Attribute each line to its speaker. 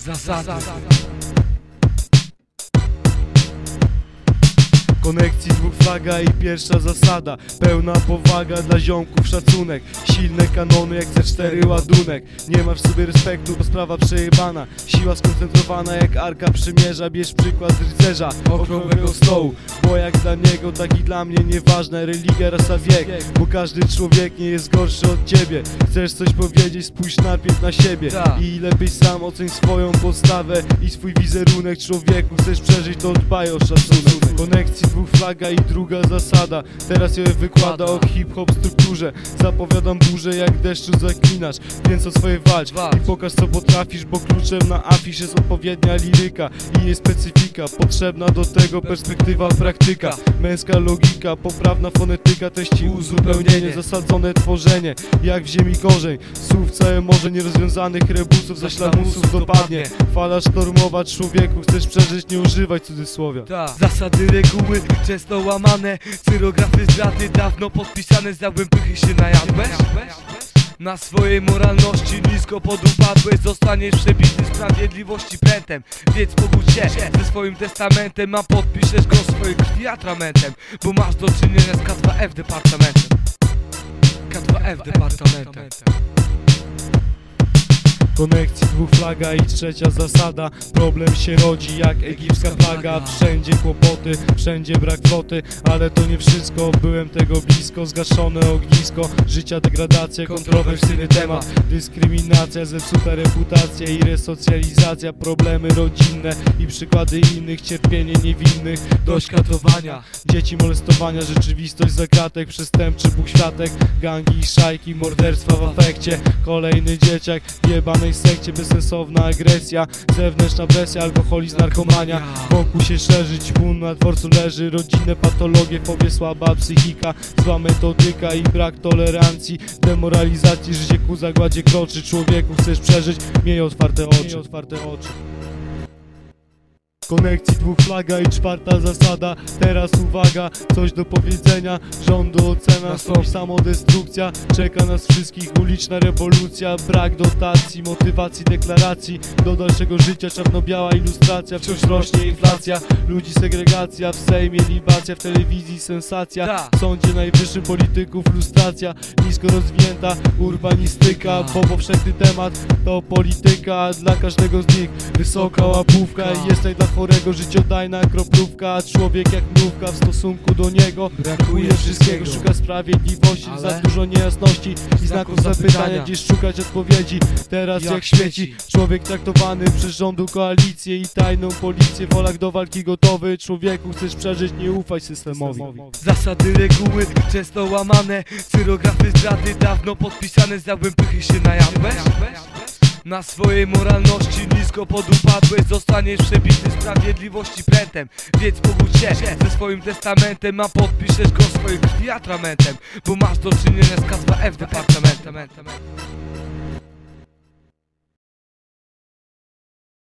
Speaker 1: Zasady
Speaker 2: Konekcji dwóch flaga i pierwsza zasada. Pełna powaga dla ziomków, szacunek. Silne kanony jak C4 ładunek. Nie ma w sobie respektu, to sprawa przejebana. Siła skoncentrowana jak arka przymierza. Bierz przykład z rycerza, okrągłego stołu Bo jak dla niego, tak i dla mnie nieważne. Religia, rasa, wiek Bo każdy człowiek nie jest gorszy od ciebie. Chcesz coś powiedzieć, spójrz najpierw na siebie.
Speaker 1: Tak.
Speaker 2: I lepiej sam oceń swoją postawę I swój wizerunek. Człowieku Chcesz przeżyć, to dbaj o szacunek. Konekcji flaga i druga zasada. Teraz ja wykłada o hip-hop strukturze. Zapowiadam burzę jak deszczu zaklinasz Więc o swoje walcz. I pokaż co potrafisz Bo kluczem na afisz jest odpowiednia liryka I jej specyfika. Potrzebna do tego perspektywa praktyka. Męska logika, poprawna fonetyka Treści uzupełnienie, zasadzone tworzenie. Jak w ziemi korzeń Słów całe morze nierozwiązanych rebusów Zaś lamusów dopadnie. Fala sztormowa człowieku Chcesz przeżyć, nie używaj cudzysłowia.
Speaker 1: Ta. Zasady reguły często łamane Cyrografy zdrady dawno podpisane Zjadłem pychy się najadłeś? Na swojej moralności nisko podupadłeś Zostaniesz przebity sprawiedliwości prętem Więc pogódź się ze swoim testamentem A podpiszesz go swojej krwi atramentem Bo masz do czynienia z K2F departamentem. K2F departamentem
Speaker 2: Konekcji dwóch flaga i trzecia zasada. Problem się rodzi jak egipska plaga Wszędzie kłopoty, wszędzie brak floty Ale to nie wszystko, byłem tego blisko. Zgaszone ognisko, życia degradacja Kontrowersyjny temat, dyskryminacja Zepsuta reputacja i resocjalizacja. Problemy rodzinne i przykłady innych. Cierpienie niewinnych, dość katowania. Dzieci molestowania, rzeczywistość zakratek Przestępczy światek, gangi i szajki Morderstwa w afekcie, kolejny dzieciak W jebanej sekcie, bezsensowna agresja Zewnętrzna presja, alkoholizm, narkomania. Wokół się szerzy, ćpun na dworcu leży. Rodzinne patologie, fobie, słaba psychika Zła metodyka i brak tolerancji. Demoralizacji, życie ku zagładzie kroczy. Człowieku chcesz przeżyć, miej otwarte oczy, miej otwarte oczy. Konekcji dwóch flaga i czwarta zasada. Teraz uwaga, coś do powiedzenia. Rządu ocena,
Speaker 1: Na
Speaker 2: stop. samodestrukcja. Czeka nas wszystkich uliczna rewolucja. Brak dotacji, motywacji, deklaracji. Do dalszego życia czarno-biała ilustracja. Wciąż rośnie inflacja, ludzi segregacja. W Sejmie libacja, w telewizji sensacja.
Speaker 1: Tak.
Speaker 2: W Sądzie najwyższym polityków lustracja Nisko rozwinięta urbanistyka. Bo powszechny temat to polityka Dla każdego z nich. Wysoka łapówka I jest tutaj dla chorego życiodajna kroplówka A człowiek jak mrówka w stosunku do niego Brakuje wszystkiego, szuka sprawiedliwości Za
Speaker 1: Ale-
Speaker 2: dużo niejasności i znaków zapytania. Gdzieś szukać odpowiedzi, teraz jak,
Speaker 1: Jak świeci.
Speaker 2: Człowiek traktowany przez rządu koalicję i tajną policję W wolach do walki gotowy. Człowieku chcesz przeżyć, nie ufaj systemowi.
Speaker 1: Zasady reguły często łamane. Cyrografy zdrady dawno podpisane. Zjadłem pychy się najadłeś? Na swojej moralności nisko podupadłeś Zostaniesz przebity sprawiedliwości prętem Więc pogódź się ze swoim testamentem A podpiszesz go swojej krwi atramentem Bo masz do czynienia z K2F departamentem